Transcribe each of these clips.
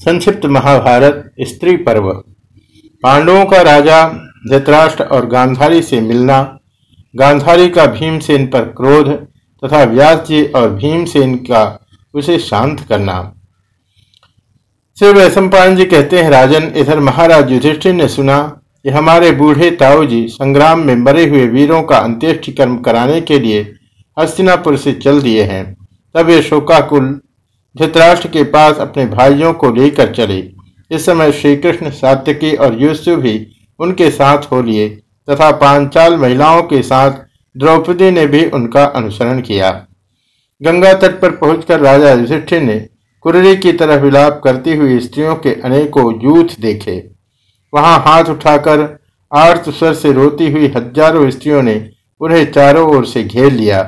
संक्षिप्त महाभारत, स्त्री पर्व। पांडवों का राजा, धृतराष्ट्र और गांधारी से मिलना, गांधारी का भीमसेन पर क्रोध तथा व्यास जी और भीमसेन का उसे शांत करना। श्री वैशंपायन जी कहते हैं, राजन, इधर महाराज युधिष्ठिर ने सुना कि हमारे बूढ़े ताऊ जी संग्राम में मरे हुए वीरों का अंत्येष्टि कर्म कराने के लिए हस्तिनापुर से चल दिए हैं। तब ये शोकाकुल धृतराष्ट्र के पास अपने भाइयों को लेकर चले। इस समय श्री कृष्ण सात्यकी और युसु भी उनके साथ हो लिए तथा पांचाल महिलाओं के साथ द्रौपदी ने भी उनका अनुसरण किया। गंगा तट पर पहुंचकर राजा युधिष्ठिर ने कुररी की तरह विलाप करती हुई स्त्रियों के अनेकों यूथ देखे। वहाँ हाथ उठाकर आर्त स्वर से रोती हुई हज़ारों स्त्रियों ने उन्हें चारों ओर से घेर लिया।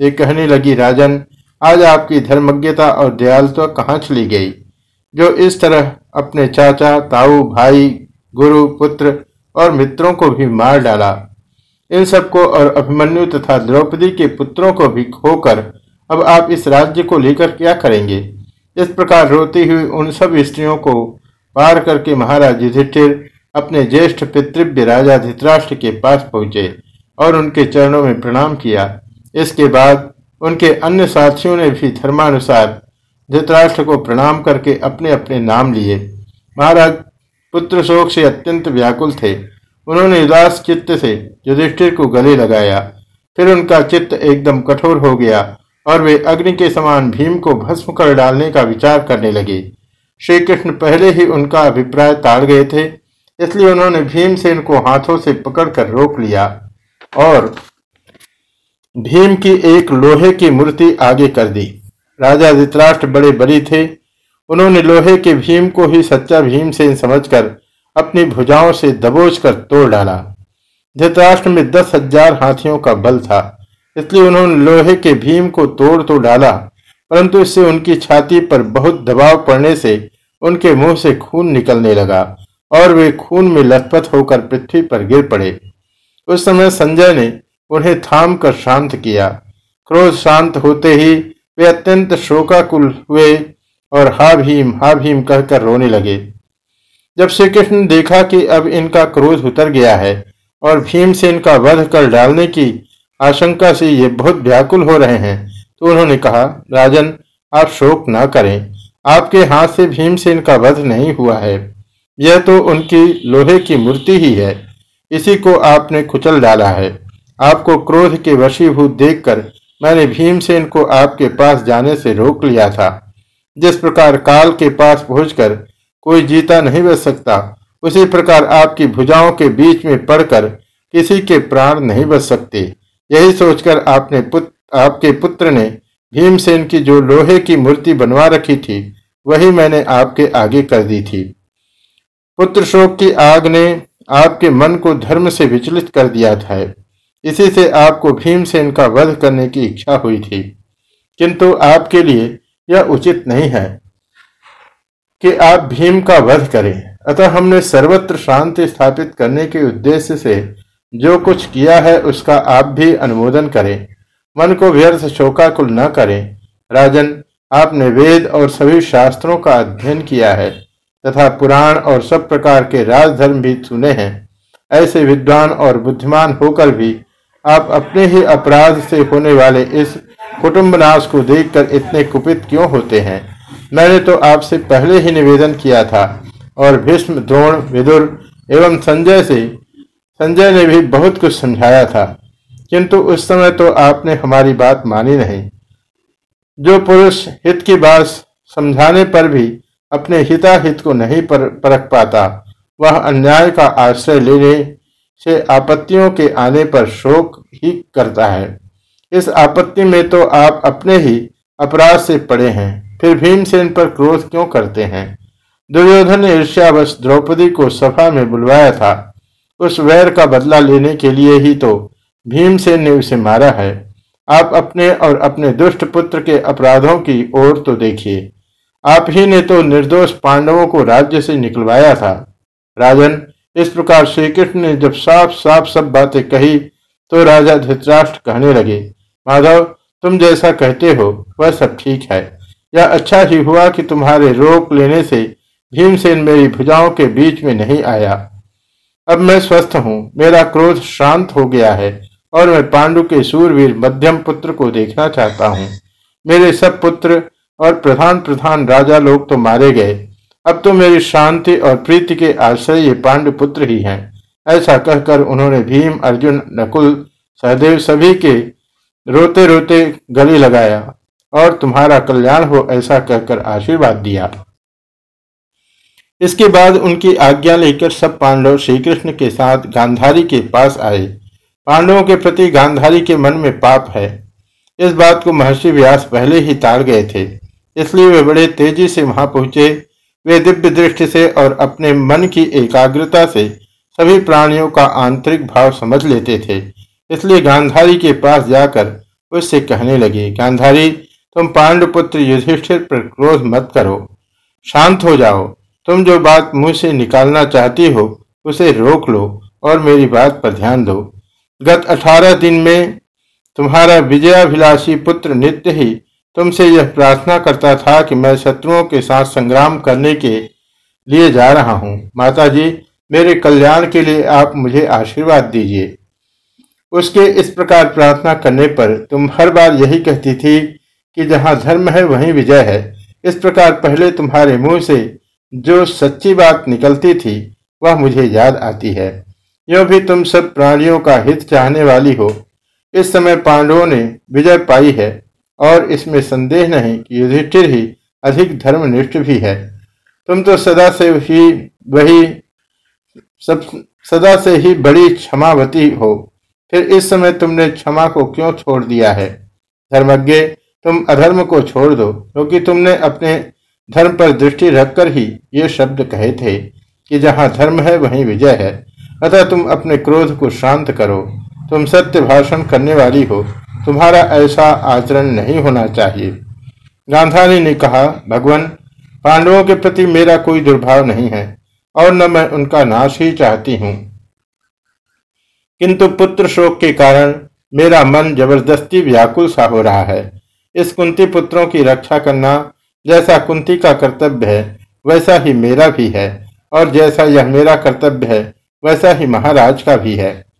ये कहने लगी, राजन आज आपकी धर्मज्ञता और दयालुता कहाँ चली गई? जो इस तरह अपने चाचा, ताऊ, भाई, गुरु, पुत्र और मित्रों को भी मार डाला। इन सबको और अभिमन्यु तथा द्रौपदी के पुत्रों को भी खोकर अब आप इस राज्य को लेकर क्या करेंगे? इस प्रकार रोती हुई उन सब स्त्रियों को पार करके महाराज युधिष्ठिर अपने ज्येष्ठ पितृव्य राजा धृतराष्ट्र के पास पहुँचे और उनके चरणों में प्रणाम किया। इसके बाद उनके अन्य साथियों ने भी धर्मानुसार धृतराष्ट्र को प्रणाम करके अपने अपने नाम लिए। महाराज पुत्र शोक से अत्यंत व्याकुल थे। उन्होंने उदास चित्त से युधिष्ठिर को गले लगाया। फिर उनका चित्त एकदम कठोर हो गया और वे अग्नि के समान भीम को भस्म कर डालने का विचार करने लगे। श्री कृष्ण पहले ही उनका अभिप्राय ताड़ गए थे, इसलिए उन्होंने भीम से को हाथों से पकड़कर रोक लिया और भीम की एक लोहे की मूर्ति आगे कर दी। राजा धित्राष्ट्र बड़े बड़ी थे। उन्होंने लोहे के भीम को ही सच्चा भीम भीमसेन समझकर अपनी भुजाओं से दबोच कर तोड़ डाला। धृतराष्ट्र में दस हज़ार हाथियों का बल था, इसलिए उन्होंने लोहे के भीम को तोड़ तो डाला, परंतु इससे उनकी छाती पर बहुत दबाव पड़ने से उनके मुँह से खून निकलने लगा और वे खून में लथपथ होकर पृथ्वी पर गिर पड़े। उस समय संजय ने उन्हें थाम कर शांत किया। क्रोध शांत होते ही वे अत्यंत शोकाकुल हुए और हा भीम हा भीम कहकर रोने लगे। जब श्री कृष्ण देखा कि अब इनका क्रोध उतर गया है और भीम से इनका वध कर डालने की आशंका से ये बहुत व्याकुल हो रहे हैं तो उन्होंने कहा, राजन, आप शोक ना करें। आपके हाथ से भीम से इनका वध नहीं हुआ है। यह तो उनकी लोहे की मूर्ति ही है। इसी को आपने कुचल डाला है। आपको क्रोध के वशीभूत देखकर मैंने भीमसेन को आपके पास जाने से रोक लिया था। जिस प्रकार काल के पास पहुंचकर कोई जीता नहीं बच सकता, उसी प्रकार आपकी भुजाओं के बीच में पड़कर किसी के प्राण नहीं बच सकते। यही सोचकर आपने पुत्र आपके पुत्र ने भीमसेन की जो लोहे की मूर्ति बनवा रखी थी, वही मैंने आपके आगे कर दी थी। पुत्र शोक की आग ने आपके मन को धर्म से विचलित कर दिया था। इसी से आपको भीमसेन का वध करने की इच्छा हुई थी। किंतु आपके लिए यह उचित नहीं है कि आप भीम का वध करें। अतः हमने सर्वत्र शांति स्थापित करने के उद्देश्य से जो कुछ किया है, उसका आप भी अनुमोदन करें। मन को व्यर्थ शोकाकुल न करें। राजन, आपने वेद और सभी शास्त्रों का अध्ययन किया है, तथा पुराण और सब प्रकार के राजधर्म भी सुने हैं। ऐसे विद्वान और बुद्धिमान होकर भी आप अपने ही अपराध से होने वाले इस कुटुंबनाश को देखकर इतने कुपित क्यों होते हैं? मैंने तो आपसे पहले ही निवेदन किया था और भीष्म द्रोण विदुर एवं संजय से संजय ने भी बहुत कुछ समझाया था किंतु उस समय तो आपने हमारी बात मानी नहीं। जो पुरुष हित की बात समझाने पर भी अपने हिताहित को नहीं पर, परख पाता वह अन्याय का आश्रय लेने से आपत्तियों के आने पर शोक ही करता है। इस आपत्ति में तो आप अपने ही अपराध से पड़े हैं, फिर भीमसेन पर क्रोध क्यों करते हैं? दुर्योधन ने ईर्ष्यावश द्रौपदी को सभा में बुलवाया था। उस वैर का बदला लेने के लिए ही तो भीमसेन ने उसे मारा है। आप अपने और अपने दुष्ट पुत्र के अपराधों की ओर तो देखिए। आप ही ने तो निर्दोष पांडवों को राज्य से निकलवाया था। राजन इस प्रकार श्री कृष्ण ने जब साफ़ साफ़ सब बातें कही तो राजा धृतराष्ट्र कहने लगे, माधव, तुम जैसा कहते हो, वह सब ठीक है। यह अच्छा ही हुआ कि तुम्हारे रोक लेने से भीमसेन मेरी भुजाओं के बीच में नहीं आया। अब मैं स्वस्थ हूँ, मेरा क्रोध शांत हो गया है, और मैं पांडु के सूरवीर मध्यम पुत्र को देखना चाहता हूँ। मेरे सब पुत्र और प्रधान प्रधान राजा लोग तो मारे गए अब तो मेरी शांति और प्रीति के आश्रय ये पांडु पुत्र ही हैं। ऐसा कहकर उन्होंने भीम, अर्जुन, नकुल, सहदेव सभी के रोते रोते गले लगाया और तुम्हारा कल्याण हो ऐसा कहकर आशीर्वाद दिया। इसके बाद उनकी आज्ञा लेकर सब पांडव श्री कृष्ण के साथ गांधारी के पास आए। पांडवों के प्रति गांधारी के मन में पाप है। इस बात को महर्षि व्यास पहले ही ताड़ गए थे। इसलिए वे बड़े तेज़ी से वहाँ पहुँचे वे दिव्य दृष्टि से और अपने मन की एकाग्रता से सभी प्राणियों का आंतरिक भाव समझ लेते थे। इसलिए गांधारी के पास जाकर उससे कहने लगे, गांधारी, तुम पांडुपुत्र युधिष्ठिर पर क्रोध मत करो। शांत हो जाओ। तुम जो बात मुँह से निकालना चाहती हो, उसे रोक लो और मेरी बात पर ध्यान दो। गत अठारह दिन में तुम्हारा विजयाभिलाषी पुत्र नित्य ही तुमसे यह प्रार्थना करता था कि मैं शत्रुओं के साथ संग्राम करने के लिए जा रहा हूँ। माता जी मेरे कल्याण के लिए आप मुझे आशीर्वाद दीजिए। उसके इस प्रकार प्रार्थना करने पर तुम हर बार यही कहती थी कि जहाँ धर्म है, वहीं विजय है। इस प्रकार पहले तुम्हारे मुँह से जो सच्ची बात निकलती थी, वह मुझे याद आती है। यो भी तुम सब प्राणियों का हित चाहने वाली हो। इस समय पांडवों ने विजय पाई है। और इसमें संदेह नहीं कि युधिष्ठिर ही अधिक धर्मनिष्ठ भी है। तुम तो सदा से ही वही सब, सदा से ही बड़ी क्षमावती हो। फिर इस समय तुमने क्षमा को क्यों छोड़ दिया है? धर्मज्ञ, तुम अधर्म को छोड़ दो, क्योंकि तो तुमने अपने धर्म पर दृष्टि रखकर ही ये शब्द कहे थे कि जहाँ धर्म है, वहीं विजय है। अतः तुम अपने क्रोध को शांत करो। तुम सत्य भाषण करने वाली हो। तुम्हारा ऐसा आचरण नहीं होना चाहिए। गांधारी ने कहा, भगवान, पांडवों के प्रति मेरा कोई दुर्भाव नहीं है, और न मैं उनका नाश ही चाहती हूँ। किंतु पुत्र शोक के कारण मेरा मन ज़बरदस्ती व्याकुल सा हो रहा है। इस कुंती पुत्रों की रक्षा करना जैसा कुंती का कर्तव्य है, वैसा ही मेरा भी है, और जैसा यह मेरा कर्तव्य है, वैसा ही महाराज का भी है।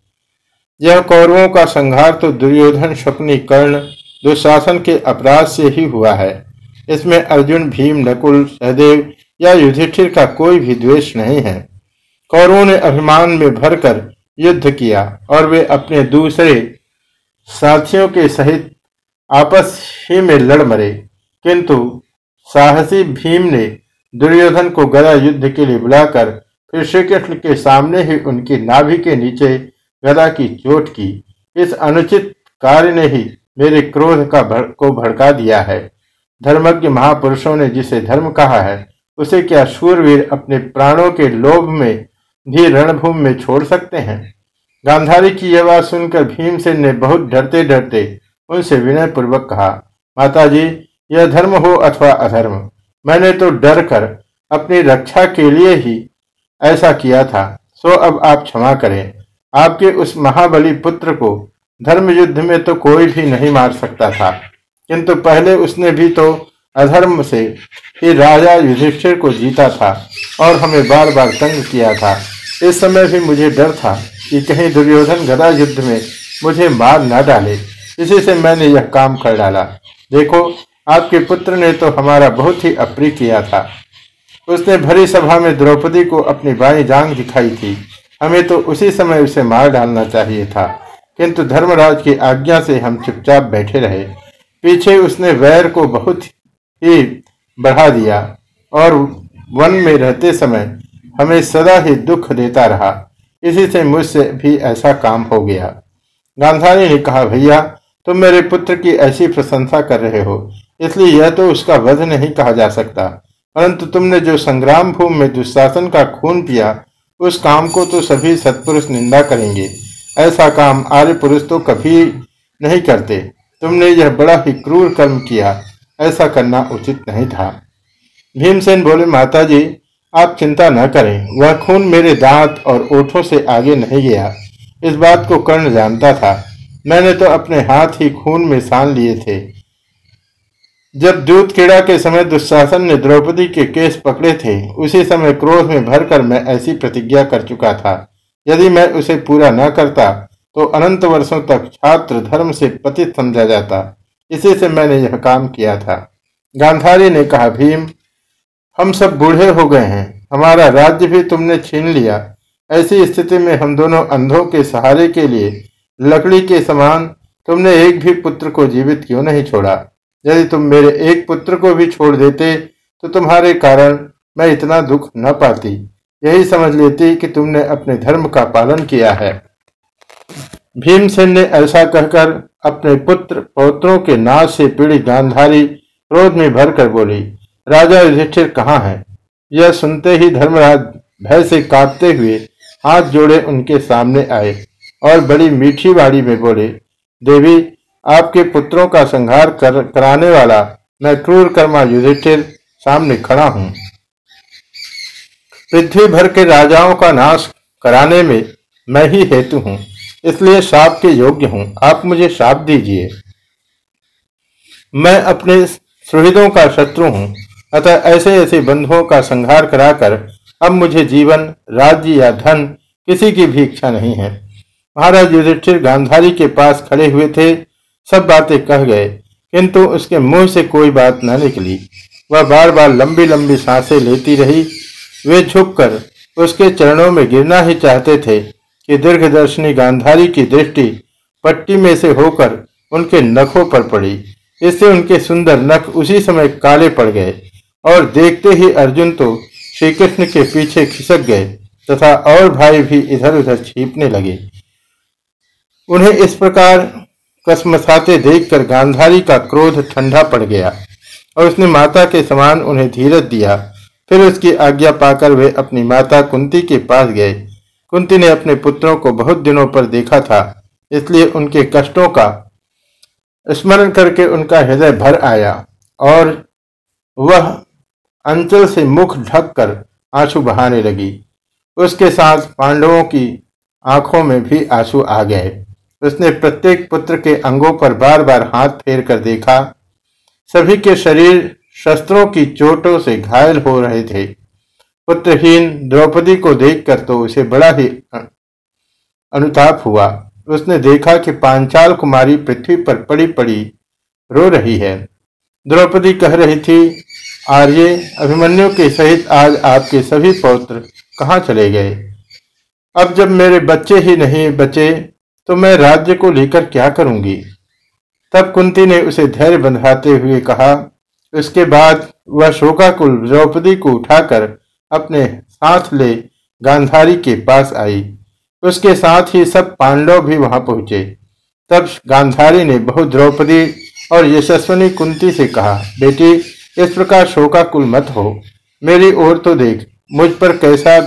यह कौरवों का संहार तो दुर्योधन शकुनी कर्ण दुशासन के अपराध से ही हुआ है। इसमें अर्जुन, भीम, नकुल, सहदेव या युधिष्ठिर का कोई भी द्वेष नहीं है। कौरवों ने अभिमान में भरकर युद्ध किया और वे अपने दूसरे साथियों के सहित आपस ही में लड़ मरे। किंतु साहसी भीम ने दुर्योधन को गदा युद्ध के लिए बुलाकर फिर श्री कृष्ण के सामने ही उनकी नाभि के नीचे गदा की चोट की। इस अनुचित कार्य ने ही मेरे क्रोध का भड़, को भड़का दिया है। धर्मज्ञ महापुरुषों ने जिसे धर्म कहा है उसे क्या शूरवीर अपने प्राणों के लोभ में भी रणभूमि में छोड़ सकते हैं? गांधारी की यह बात सुनकर भीमसेन ने बहुत डरते डरते उनसे विनय पूर्वक कहा माता जी यह धर्म हो अथवा अधर्म मैंने तो डर कर अपनी रक्षा के लिए ही ऐसा किया था सो अब आप क्षमा करें। आपके उस महाबली पुत्र को धर्म युद्ध में तो कोई भी नहीं मार सकता था। किंतु पहले उसने भी तो अधर्म से ही राजा युधिष्ठिर को जीता था और हमें बार बार तंग किया था। इस समय भी मुझे डर था कि कहीं दुर्योधन गदा युद्ध में मुझे मार न डाले। इसी से मैंने यह काम कर डाला। देखो, आपके पुत्र ने तो हमारा बहुत ही अप्रिय किया था। उसने भरी सभा में द्रौपदी को अपनी बाई जांग दिखाई थी। हमें तो उसी समय उसे मार डालना चाहिए था। किंतु धर्मराज की आज्ञा से हम चुपचाप बैठे रहे। पीछे उसने वैर को बहुत ही बढ़ा दिया और वन में रहते समय हमें सदा ही दुख देता रहा। इसी से मुझसे भी ऐसा काम हो गया। गांधारी ने कहा, भैया, तुम मेरे पुत्र की ऐसी प्रशंसा कर रहे हो, इसलिए यह तो उसका वध नहीं कहा जा सकता। परंतु तुमने जो संग्राम भूमि में दुशासन का खून पिया उस काम को तो सभी सत्पुरुष निंदा करेंगे। ऐसा काम आर्य पुरुष तो कभी नहीं करते। तुमने यह बड़ा ही क्रूर कर्म किया। ऐसा करना उचित नहीं था। भीमसेन बोले माता जी आप चिंता न करें। वह खून मेरे दांत और ओठों से आगे नहीं गया। इस बात को कर्ण जानता था। मैंने तो अपने हाथ ही खून में सान लिए थे। जब दूध क्रीड़ा के समय दुशासन ने द्रौपदी के केस पकड़े थे, उसी समय क्रोध में भरकर मैं ऐसी प्रतिज्ञा कर चुका था। यदि मैं उसे पूरा न करता तो अनंत वर्षों तक छात्र धर्म से पतित समझा जाता। इसी से मैंने यह काम किया था। गांधारी ने कहा, भीम, हम सब बूढ़े हो गए हैं। हमारा राज्य भी तुमने छीन लिया। ऐसी स्थिति में हम दोनों अंधों के सहारे के लिए, लकड़ी के समान, तुमने एक भी पुत्र को जीवित क्यों नहीं छोड़ा? यदि तुम मेरे एक पुत्र को भी छोड़ देते तो तुम्हारे कारण मैं इतना दुख न पाती। यही समझ लेती कि तुमने अपने धर्म का पालन किया है। भीमसेन ने ऐसा कहकर अपने पुत्र पौत्रों के नाश से पीड़ित गांधारी क्रोध में भरकर बोली, राजा युधिष्ठिर कहाँ है? यह सुनते ही धर्मराज भय से कांपते हुए हाथ जोड़े उनके सामने आए और बड़ी मीठी बाड़ी में बोले, देवी आपके पुत्रों का संहार कर, कराने वाला मैं क्रूर कर्मा युधिष्ठिर सामने खड़ा हूँ। पृथ्वी भर के राजाओं का नाश कराने में मैं ही हेतु हूँ इसलिए शाप के योग्य हूँ। आप मुझे शाप दीजिए। मैं अपने सुहृदों का शत्रु हूँ अतः ऐसे ऐसे बंधुओं का संहार कराकर अब मुझे जीवन राज्य या धन किसी की भी इच्छा नहीं है। महाराज युधिष्ठिर गांधारी के पास खड़े हुए थे सब बातें कह गए, किंतु उसके मुँह से कोई बात न निकली। वह बार बार लंबी लंबी साँसें लेती रही। वे झुककर उसके चरणों में गिरना ही चाहते थे कि दीर्घदर्शनी गांधारी की दृष्टि पट्टी में से होकर उनके नखों पर पड़ी। इससे उनके सुंदर नख उसी समय काले पड़ गए और देखते ही अर्जुन तो श्री कृष्ण के पीछे खिसक गए तथा और भाई भी इधर उधर छीपने लगे। उन्हें इस प्रकार कसमसाते देखकर गांधारी का क्रोध ठंडा पड़ गया और उसने माता के समान उन्हें धीरज दिया। फिर उसकी आज्ञा पाकर वे अपनी माता कुंती के पास गए। कुंती ने अपने पुत्रों को बहुत दिनों पर देखा था, इसलिए उनके कष्टों का स्मरण करके उनका हृदय भर आया और वह अंचल से मुख ढककर आँसू बहाने लगी। उसके साथ पांडवों की आँखों में भी आँसू आ गए। उसने प्रत्येक पुत्र के अंगों पर बार बार हाथ फेर कर देखा। सभी के शरीर शस्त्रों की चोटों से घायल हो रहे थे। पुत्रहीन द्रौपदी को देखकर तो उसे बड़ा ही अनुताप हुआ। उसने देखा कि पांचाल कुमारी पृथ्वी पर पड़ी पड़ी रो रही है। द्रौपदी कह रही थी, आर्य, अभिमन्यु के सहित आज आपके सभी पौत्र कहाँ चले गए? अब जब मेरे बच्चे ही नहीं बचे तो मैं राज्य को लेकर क्या करूँगी? तब कुंती ने उसे धैर्य बंधाते हुए कहा, उसके बाद वह शोकाकुल द्रौपदी को उठाकर अपने साथ ले गांधारी के पास आई। उसके साथ ही सब पांडव भी वहाँ पहुँचे। तब गांधारी ने बहुत द्रौपदी और यशस्वनी कुंती से कहा, बेटी, इस प्रकार शोकाकुल मत हो। मेरी ओर तो देख, मुझ पर कैसा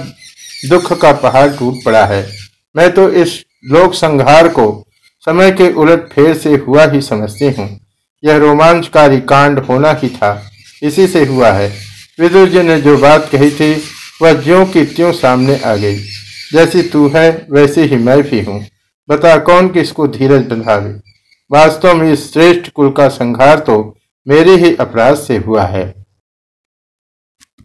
दुख का पहाड़ टूट पड़ा है। मैं तो इस लोक संहार को समय के उलट फेर से हुआ ही समझती हूँ। यह रोमांचकारी कांड होना ही था। इसी से हुआ है। विदुर जी ने जो बात कही थी, वह ज्यो की त्यों सामने आ गई। जैसी तू है, वैसे ही मैं भी हूँ। बता कौन किसको धीरज बंधावे? वास्तव में इस श्रेष्ठ कुल का संहार तो मेरे ही अपराध से हुआ है।